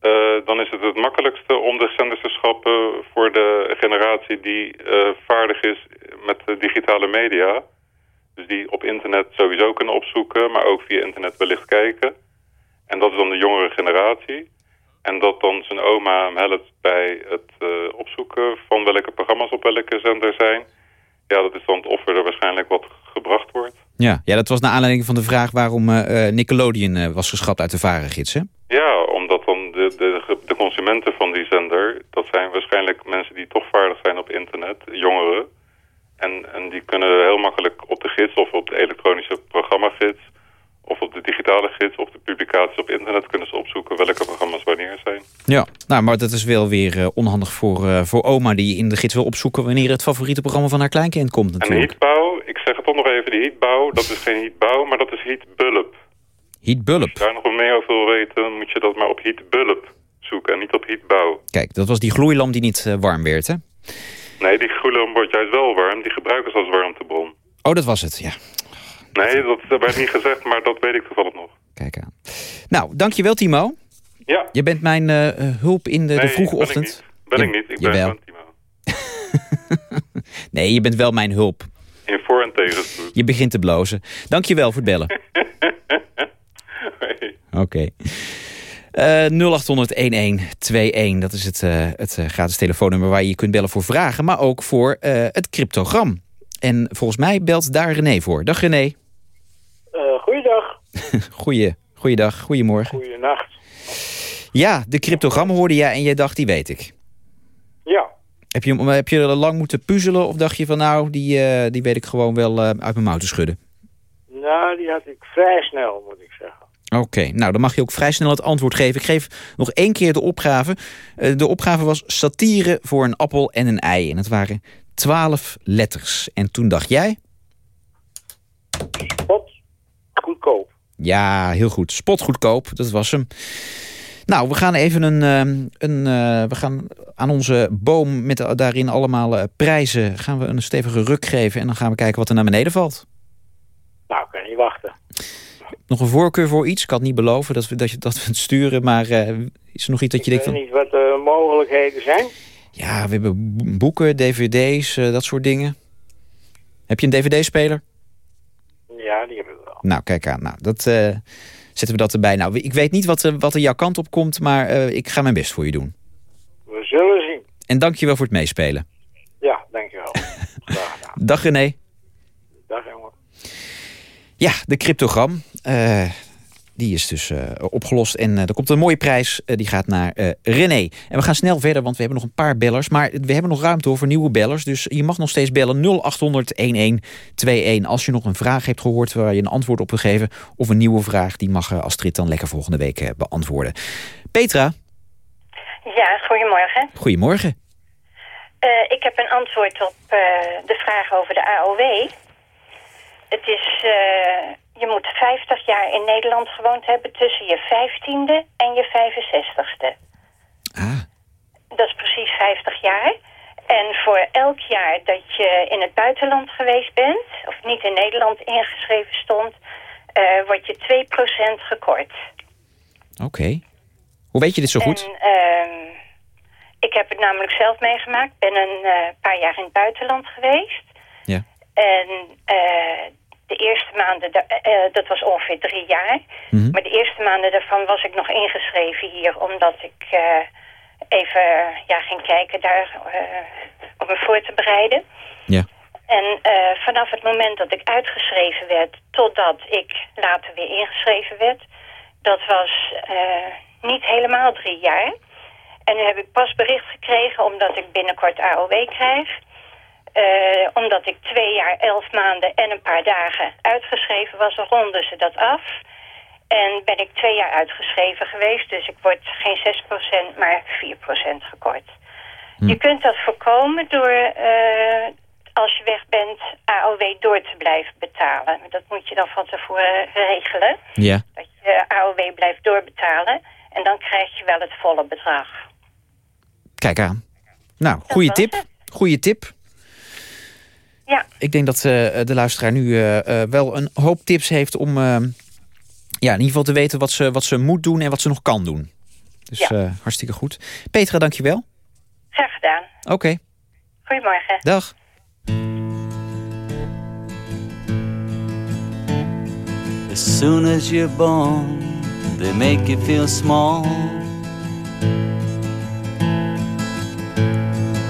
eh, dan is het het makkelijkste om de zenders te schrappen voor de generatie die eh, vaardig is met de digitale media. Dus die op internet sowieso kunnen opzoeken, maar ook via internet wellicht kijken. En dat is dan de jongere generatie. En dat dan zijn oma hem helpt bij het eh, opzoeken van welke programma's op welke zender zijn. Ja, dat is dan het offer er waarschijnlijk wat gebracht wordt. Ja, ja dat was naar aanleiding van de vraag waarom eh, eh, Nickelodeon was geschrapt uit de varengids, hè? Ja, omdat dan de, de, de consumenten van die zender... dat zijn waarschijnlijk mensen die toch vaardig zijn op internet, jongeren. En, en die kunnen heel makkelijk op de gids of op de elektronische programmagids... of op de digitale gids of de publicaties op internet kunnen ze opzoeken... welke programma's wanneer zijn. Ja, nou, maar dat is wel weer eh, onhandig voor, eh, voor oma die in de gids wil opzoeken... wanneer het favoriete programma van haar kleinkind komt En natuurlijk. heatbouw, ik zeg het toch nog even, die heatbouw... dat is geen heatbouw, maar dat is heatbulb. Heatbulb. Als je daar nog wat meer over wil weten... moet je dat maar op heatbulb zoeken en niet op heatbouw. Kijk, dat was die gloeilamp die niet eh, warm werd, hè? Nee, die gloeilamp wordt juist wel warm. Die gebruiken ze als warmtebron. Oh, dat was het, ja. Nee, dat werd niet gezegd, maar dat weet ik toevallig nog. Kijk aan. Nou, dankjewel Timo. Ja. Je bent mijn eh, eh, hulp in de, de vroege ben ochtend. Ben ik niet. Ik ben gewoon Timo. Nee, je bent wel mijn hulp. In voor- en tegenspoed. Je begint te blozen. Dankjewel voor het bellen. Oké. Eh 0800-1121, dat is het, eh, het gratis telefoonnummer waar je je kunt bellen voor vragen, maar ook voor het cryptogram. En volgens mij belt daar René voor. Dag René. Goeiedag. Goeie, goeiedag, goedemorgen. Goeienacht. Ja, de cryptogram hoorde jij en jij dacht, die weet ik. Ja. Heb je, heb je lang moeten puzzelen of dacht je van nou, die, eh, die weet ik gewoon wel eh, uit mijn mouw te schudden? Nou, die had ik vrij snel, moet ik zeggen. Oké, nou dan mag je ook vrij snel het antwoord geven. Ik geef nog één keer de opgave. Eh, de opgave was satire voor een appel en een ei. En het waren twaalf letters. En toen dacht jij? Spot, goedkoop. Ja, heel goed. Spotgoedkoop, dat was hem. Nou, we gaan even een, ehm, een eh, we gaan aan onze boom met daarin allemaal eh, prijzen gaan we een stevige ruk geven en dan gaan we kijken wat er naar beneden valt. Nou, kan niet wachten. Nog een voorkeur voor iets? Ik kan het niet beloven dat we, dat je, dat we het sturen, maar eh, is er nog iets dat je Ik denkt weet van... niet wat de mogelijkheden zijn. Ja, we hebben bo- boeken, dvd's, dat soort dingen. Heb je een dvd-speler? Ja, die hebben we wel. Nou, kijk aan. Nou, dat, eh, zetten we dat erbij. Nou, ik weet niet wat, er- wat er jouw kant op komt, maar eh, ik ga mijn best voor je doen. We zullen zien. En dank je wel voor het meespelen. Ja, dankjewel. Graag gedaan. Dag René. Dag jongen. Ja, de cryptogram. Eh, die is dus eh, opgelost. En er komt een mooie prijs. die gaat naar René. En we gaan snel verder, want we hebben nog een paar bellers. Maar we hebben nog ruimte voor nieuwe bellers. Dus je mag nog steeds bellen 0800-1121. Als je nog een vraag hebt gehoord waar je een antwoord op wil geven... of een nieuwe vraag, die mag Astrid dan lekker volgende week beantwoorden. Petra? Ja, goedemorgen. Goedemorgen. ik heb een antwoord op de vraag over de AOW. Het is, uh, je moet 50 jaar in Nederland gewoond hebben tussen je 15e en je 65ste. Ah. Dat is precies 50 jaar. En voor elk jaar dat je in het buitenland geweest bent, of niet in Nederland ingeschreven stond, uh, word je 2% gekort. Oké. Hoe weet je dit zo goed? En, uh, ik heb het namelijk zelf meegemaakt. ben een uh, paar jaar in het buitenland geweest. Ja. En uh, de eerste maanden, uh, dat was ongeveer drie jaar. Mhm. Maar de eerste maanden daarvan was ik nog ingeschreven hier... omdat ik uh, even ja, ging kijken daar om me voor te bereiden. Ja. En vanaf het moment dat ik uitgeschreven werd... totdat ik later weer ingeschreven werd... dat was niet helemaal drie jaar. En nu heb ik pas bericht gekregen omdat ik binnenkort AOW krijg... Uh, omdat ik twee jaar, elf maanden en een paar dagen uitgeschreven was, ronden ze dat af. En ben ik twee jaar uitgeschreven geweest, dus ik word geen 6%, maar 4% gekort. Hm. Je kunt dat voorkomen door, uh, als je weg bent, AOW door te blijven betalen. Dat moet je dan van tevoren regelen. Ja. Dat je AOW blijft doorbetalen en dan krijg je wel het volle bedrag. Kijk aan. Nou, goede tip. Goede tip. Ja. Ik denk dat uh, de luisteraar nu uh, uh, wel een hoop tips heeft om ja, in ieder geval te weten wat ze, wat ze moet doen en wat ze nog kan doen. Dus ja. hartstikke goed. Petra, dankjewel. Graag gedaan. Oké. Okay. Goedemorgen. Dag. As soon as you're born, they make you feel small.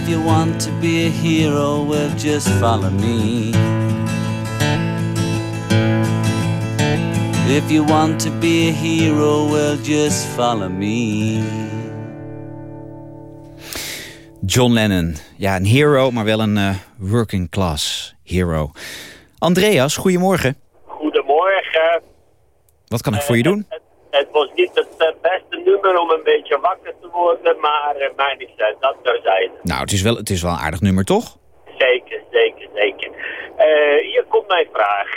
If you want to be a hero, well, just follow me. If you want to be a hero, well, just follow me. John Lennon. Ja, een hero, maar wel een eh, working class hero. Andreas, goedemorgen. Goedemorgen. Wat kan ik voor je doen? Het was niet het eh, beste nummer om een beetje wakker te worden, maar uh, mij niet uit. Dat terzijde. Nou, het is wel, het is wel een aardig nummer, toch? Zeker, zeker, zeker. Eh, hier komt mijn vraag.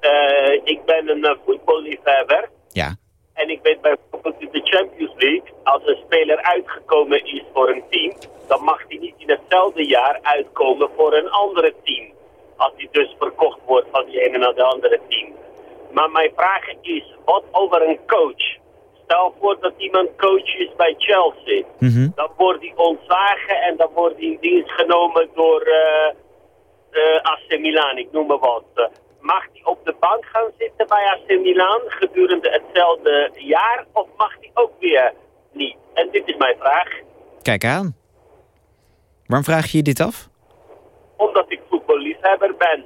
Eh, ik ben een eh, voetballiefhebber. Ja. En ik weet bijvoorbeeld in de Champions League, als een speler uitgekomen is voor een team, dan mag hij niet in hetzelfde jaar uitkomen voor een andere team. Als hij dus verkocht wordt van die ene naar de andere team. Maar mijn vraag is, wat over een coach? Stel voor dat iemand coach is bij Chelsea. Dan wordt hij ontslagen en dan wordt hij in dienst genomen door eh, AC Milan, ik noem maar wat. Eh, Mag hij op de bank gaan zitten bij AC Milan gedurende hetzelfde jaar of mag hij ook weer niet? En dit is mijn vraag. Kijk aan. Waarom vraag je je dit af? Omdat ik voetballiefhebber ben.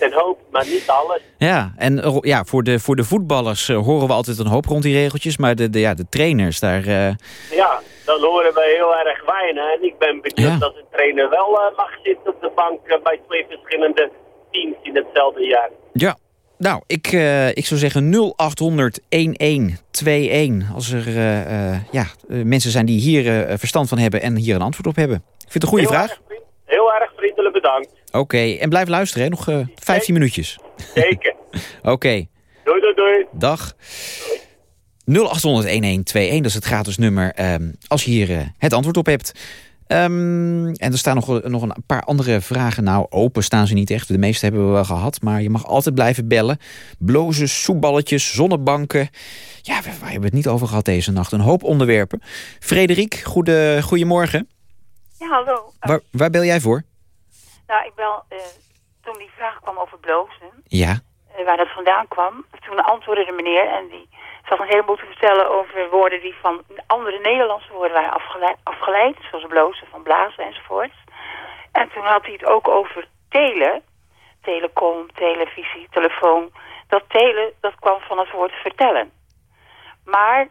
Een hoop, maar niet alles. Ja, en eh, ja, voor, de, voor de voetballers eh, horen we altijd een hoop rond die regeltjes. Maar de, de, ja, de trainers, daar... eh, Ja, dan horen we heel erg weinig. En ik ben benieuwd dat een trainer wel eh, mag zitten op de bank bij twee verschillende teams in hetzelfde jaar. Ja, nou, ik, ik zou zeggen 0800 1121. Als er ja, mensen zijn die hier verstand van hebben en hier een antwoord op hebben. Ik vind het een goede Heel vraag. Heel erg vriendelijk bedankt. Oké, en blijf luisteren, hè? nog eh 15 minuutjes. Zeker. Oké, Doei, doei, doei. dag. 0800-1121, dat is het gratis nummer ehm, als je hier eh, het antwoord op hebt. Ehm, en er staan nog, nog een paar andere vragen. Nou, open staan ze niet echt. De meeste hebben we wel gehad. Maar je mag altijd blijven bellen. Blozen, soepballetjes, zonnebanken. Ja, waar waar hebben we het niet over gehad deze nacht? Een hoop onderwerpen. Frederik, goede, goedemorgen. Ja, hallo. Waar, waar bel jij voor? Nou, ik bel, eh, toen die vraag kwam over blozen, Ja. eh, waar dat vandaan kwam, toen antwoordde de meneer en die zat een heleboel te vertellen over woorden die van andere Nederlandse woorden waren afgeleid, afgeleid zoals blozen, van blazen enzovoorts. En toen had hij het ook over telen, telecom, televisie, telefoon. Dat telen, dat kwam van het woord vertellen. Maar,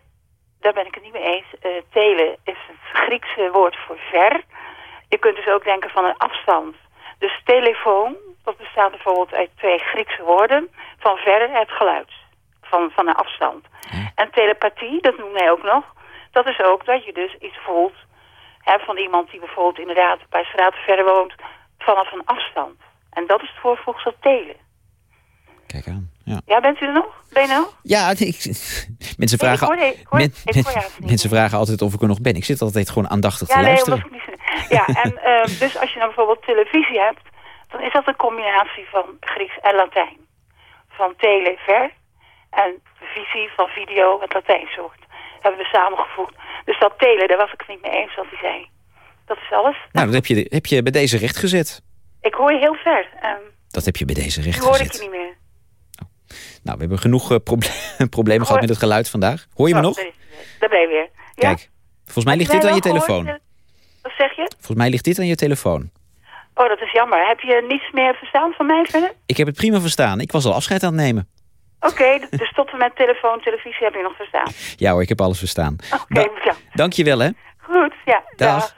daar ben ik het niet mee eens, eh, telen is het Griekse woord voor ver. Je kunt dus ook denken van een afstand. Dus telefoon, dat bestaat bijvoorbeeld uit twee Griekse woorden. Van verre het geluid, van, van een afstand. En telepathie, dat noemt hij ook nog. Dat is ook dat je dus iets voelt hè, van iemand die bijvoorbeeld inderdaad bij straat verder woont vanaf een afstand. En dat is het voorvoegsel telen. Kijk aan. Ja, Ja, bent u er nog? Ben je er nog? ja ik, mensen, Nee, ik vragen, hoor ik hoor- men- mensen vragen altijd of ik er nog ben. Ik zit altijd gewoon aandachtig Ja, te nee, luisteren. omdat ik niet... Ja, en eh, dus als je dan bijvoorbeeld televisie hebt, dan is dat een combinatie van Grieks en Latijn. Van tele, ver, en visie van video, het Latijn soort. Hebben we samengevoegd. Dus dat tele, daar was ik het niet mee eens wat hij zei. Dat is alles. Nou, dat heb je, heb je bij deze recht gezet. Ik hoor je heel ver. ehm Dat heb je bij deze recht hoor ik gezet. je niet meer. Nou, we hebben genoeg eh, proble- problemen gehad met het geluid vandaag. Hoor je me Oh, nog? daar ben je weer. Ja? Kijk, volgens mij ligt dit aan je telefoon. gehoord, eh, Wat zeg je? Volgens mij ligt dit aan je telefoon. Oh, dat is jammer. Heb je niets meer verstaan van mij verder? Ik heb het prima verstaan. Ik was al afscheid aan het nemen. Oké, dus tot en met telefoon, televisie heb je nog verstaan. Ja hoor, ik heb alles verstaan. Oké, ja. Dank je wel, hè. Goed, ja. Dag.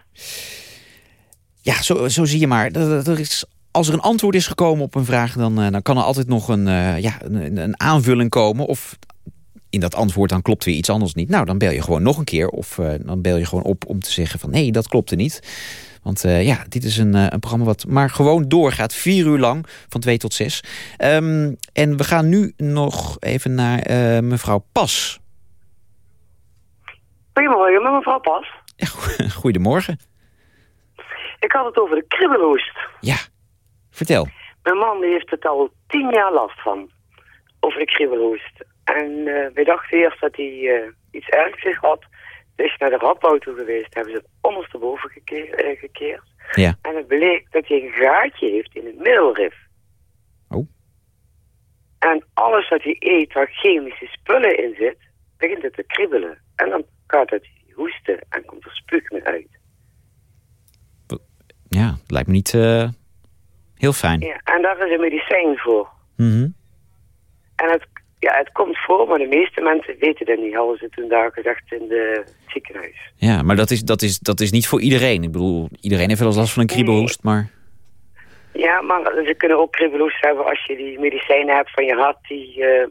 Ja, zo, zo zie je maar. Er is, als er een antwoord is gekomen op een vraag... dan, eh, dan kan er altijd nog een, eh, ja, een, een aanvulling komen. Of in dat antwoord dan klopt weer iets anders niet. Nou, dan bel je gewoon nog een keer. Of eh, dan bel je gewoon op om te zeggen van... nee, dat klopte niet. Want ja, dit is een, een programma wat maar gewoon doorgaat. Vier uur lang, van twee tot zes. Ehm, en we gaan nu nog even naar mevrouw Pas. Goedemorgen, met mevrouw Pas. Goedemorgen. Ik had het over de kribbelhoest. Ja, vertel. Mijn man heeft het al tien jaar last van. Over de kribbelhoest. En uh, wij dachten eerst dat hij uh, iets ernstigs had. Dus naar de Radboud toe geweest. Hebben ze het ondersteboven gekeer, uh, gekeerd. Ja. En het bleek dat hij een gaatje heeft in het middelrif. Oh. En alles wat hij eet waar chemische spullen in zit, begint het te kribbelen. En dan gaat het hoesten en komt er spuug mee uit. Ja, het lijkt me niet heel fijn. Ja, en daar is een medicijn voor. Mm -hmm. En het, ja, het komt voor, maar de meeste mensen weten dat niet. Hadden ze toen daar gezegd in het ziekenhuis. Ja, maar dat is, dat, is, dat is niet voor iedereen. Ik bedoel, iedereen heeft wel eens last van een kriebelhoest, nee. maar... Ja, maar ze kunnen ook kriebelhoest hebben als je die medicijnen hebt van je hart, die, uh,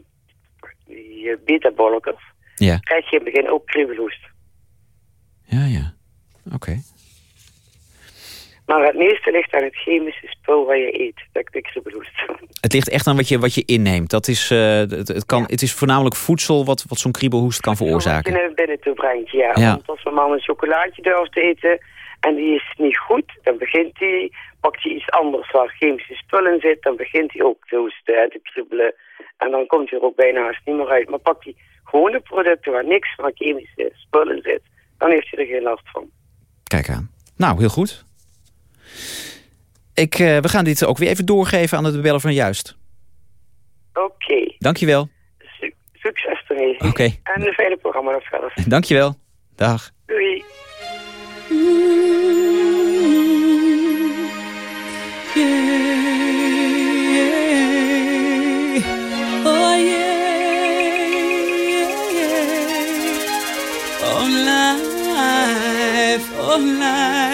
die uh, beta-bolletjes. Ja. Krijg je in het begin ook kriebelhoest. Ja, ja. Oké. Okay. Maar het meeste ligt aan het chemische spul waar je eet. Dat ik. Het ligt echt aan wat je, wat je inneemt. Dat is, uh, het, het, kan, ja. het is voornamelijk voedsel wat, wat zo'n kriebelhoest kan veroorzaken. Wat je naar binnen toe brengt, ja. ja. Want als mijn man een chocolaatje durft te eten en die is niet goed, dan begint hij, pakt hij iets anders waar chemische spul in zit, dan begint hij ook te hoesten en te kriebelen. En dan komt hij er ook bijna haast niet meer uit. Maar pakt hij gewone producten waar niks van chemische spul in zit, dan heeft hij er geen last van. Kijk aan. Nou, heel goed. Ik, uh, we gaan dit ook weer even doorgeven aan de beller van Juist. Oké. Okay. Dankjewel. Su succes ermee. Oké. Okay. En een fijne programma nog verder. Dankjewel. Dag. Doei. Oh yeah, life, oh life.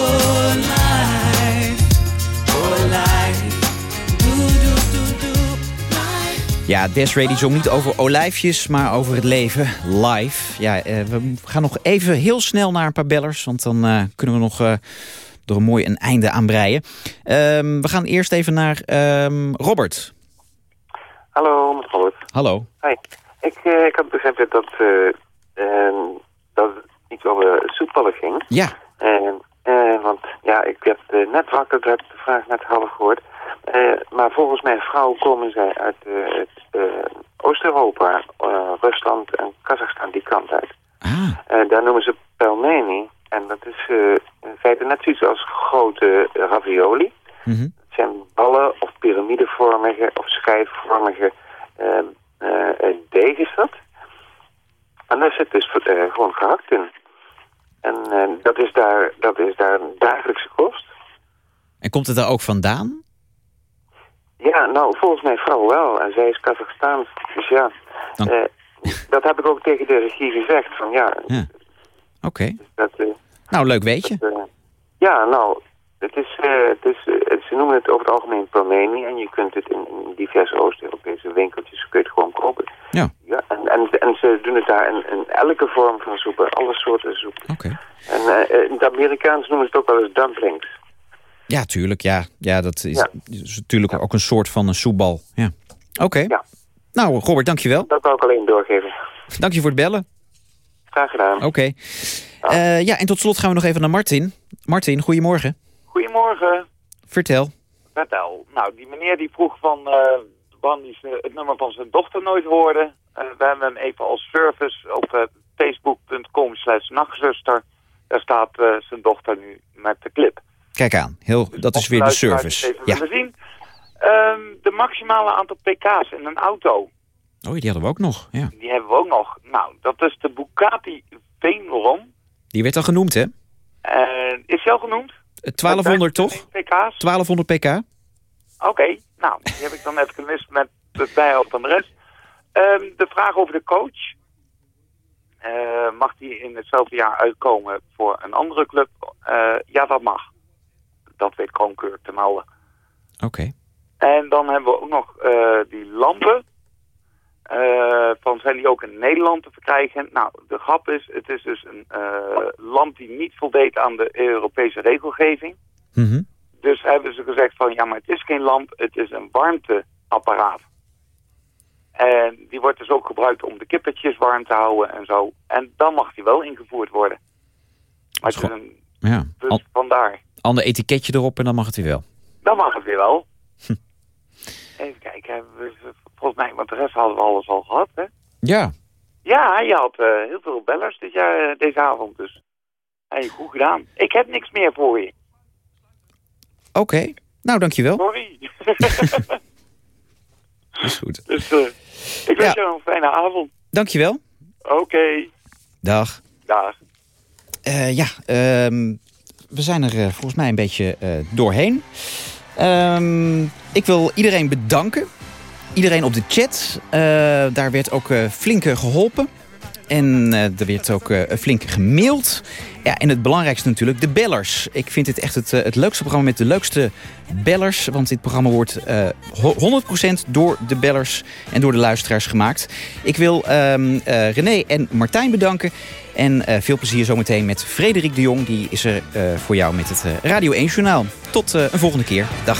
Ja, Des Radio zong niet over olijfjes, maar over het leven live. Ja, eh, we gaan nog even heel snel naar een paar bellers, want dan uh, kunnen we nog uh, er een mooi een einde aan breien. Um, we gaan eerst even naar um, Robert. Hallo, met Robert. Hallo. Hi. Ik, ik had begrepen dat, uh, dat het iets over soepballen ging. Ja. Want ja, ik heb net wakker, dat heb ik de vraag net half gehoord. Maar volgens mijn vrouw komen zij uit Oost-Europa, Rusland en Kazachstan, die kant uit. Ah. daar noemen ze pelmeni. En dat is in feite net zoiets als grote ravioli. Mm -hmm. Het zijn ballen of piramidevormige of schijfvormige deeg is dat. En daar zit dus gewoon gehakt in. En eh, dat, is daar, dat is daar een dagelijkse kost. En komt het daar ook vandaan? Volgens mijn vrouw wel. En zij is Kazachstaan. Dus ja, eh, dat heb ik ook tegen de regie gezegd. Van ja, Oké. dat... eh, Nou, leuk weet je. eh, ja, nou, het is, het is, ze noemen het over het algemeen Palmeni. En je kunt het in, in diverse Oost-Europese winkeltjes kun je het gewoon kopen. Ja. ja en, en, en ze doen het daar in, in elke vorm van soepen. Alle soorten soep. Oké. En in het Amerikaans noemen ze het ook wel eens dumplings. Ja, tuurlijk. Ja, ja dat is, is natuurlijk ook een soort van een soepbal. Ja. Oké. Nou, Robert, dankjewel. Dat wou ik alleen doorgeven. Dank je voor het bellen. Graag gedaan. Oké. Eh, ja, en tot slot gaan we nog even naar Martin. Martin, goedemorgen. Goedemorgen. Vertel. Vertel. Nou, die meneer die vroeg van eh wanneer zijn- het nummer van zijn dochter nooit hoorde. Eh, we hebben hem even als service op facebook.com slash nachtzuster. Daar staat zijn dochter nu met de clip. Kijk aan. Heel, dat is weer de service. het Even Ja. zien. Ehm, de maximale aantal pk's in een auto. Oh, die hadden we ook nog. Ja. Die hebben we ook nog. Nou, dat is de Bugatti Veyron. Die werd al genoemd, hè? Eh, is die al genoemd? Eh, 1200 toch? pk's? 1200 pk? Oké, nou, die heb ik dan even gemist met de bijhoofd van de rest. Ehm, de vraag over de coach. Eh, mag die in hetzelfde jaar uitkomen voor een andere club? Eh, ja, dat mag. Dat weet Kroonkeur te melden. Oké. En dan hebben we ook nog eh, die lampen. Eh, van zijn die ook in Nederland te verkrijgen? Nou, de grap is, het is dus een eh, lamp die niet voldeed aan de Europese regelgeving. Mhm. Dus hebben ze gezegd van, ja, maar het is geen lamp, het is een warmteapparaat. En die wordt dus ook gebruikt om de kippetjes warm te houden en zo. En dan mag die wel ingevoerd worden. Maar het is een, Ja. dus Al- vandaar. Ander etiketje erop en dan mag het weer wel. Dan mag het weer wel. Even kijken, volgens mij, want de rest hadden we alles al gehad, hè? Ja. Ja, je had eh, heel veel bellers dit jaar, eh, deze avond, dus. Hey, goed gedaan. Ik heb niks meer voor je. Oké. Nou, dankjewel. Sorry. Is goed. dus eh, ik wens je een fijne avond. Dankjewel. Oké, Dag. dag. Eh, ja, ehm, we zijn er eh, volgens mij een beetje eh, doorheen. Ehm, ik wil iedereen bedanken. Iedereen op de chat. Eh, daar werd ook flink eh, geholpen. En eh, er werd ook eh, flink gemaild. Ja, en het belangrijkste natuurlijk, de bellers. Ik vind dit echt het, eh, het leukste programma met de leukste bellers. Want dit programma wordt eh, ho- 100% door de bellers en door de luisteraars gemaakt. Ik wil ehm, eh, René en Martijn bedanken. En veel plezier zometeen met Frederik de Jong. Die is er voor jou met het Radio 1 Journaal. Tot een volgende keer. Dag.